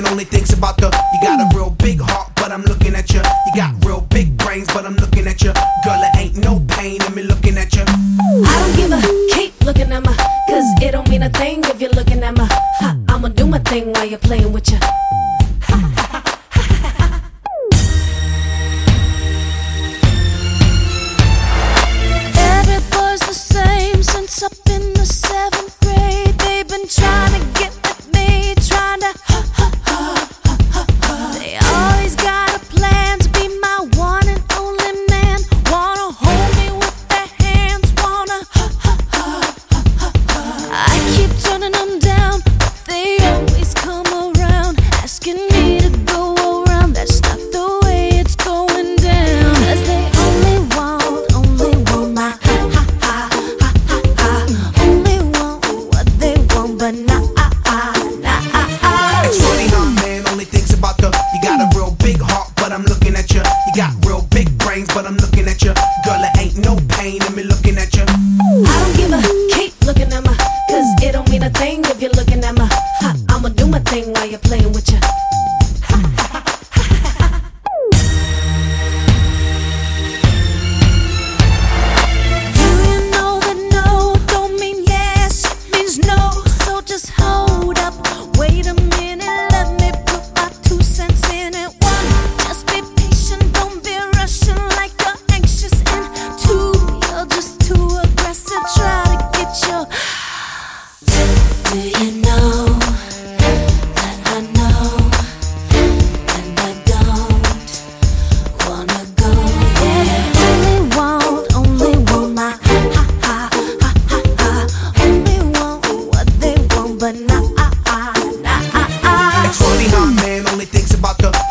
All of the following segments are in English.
man only thinks about the. You got a real big heart, but I'm looking at you. You got real big brains, but I'm looking at you. Girl, it ain't no pain in me looking at you. I don't give a keep looking at my. Cause it don't mean a thing if you're looking at my. I'ma do my thing while you're playing with you. thing. If you look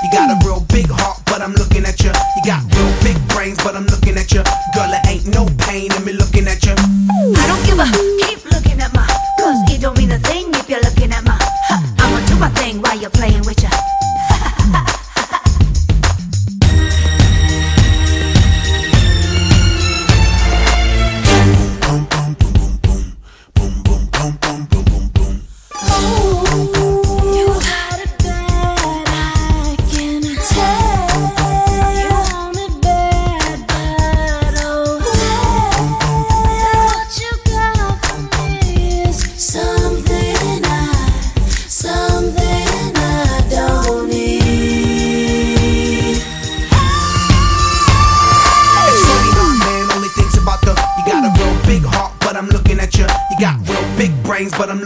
You got a real big heart, but I'm looking at you. You got real big brains, but I'm looking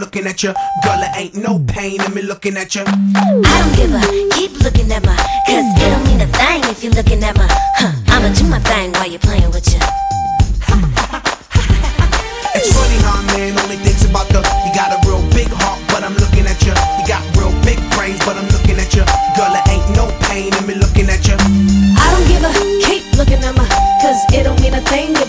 looking at you. Girl, it ain't no pain in me looking at you. I don't give a keep looking at my, cause it don't mean a thing if you looking at my, huh. I'ma do my thing while you're playing with you. It's funny how huh, man only thinks about the You got a real big heart, but I'm looking at you You got real big brains, but I'm looking at you Girl, it ain't no pain in me looking at you I don't give a keep looking at my Cause it don't mean a thing if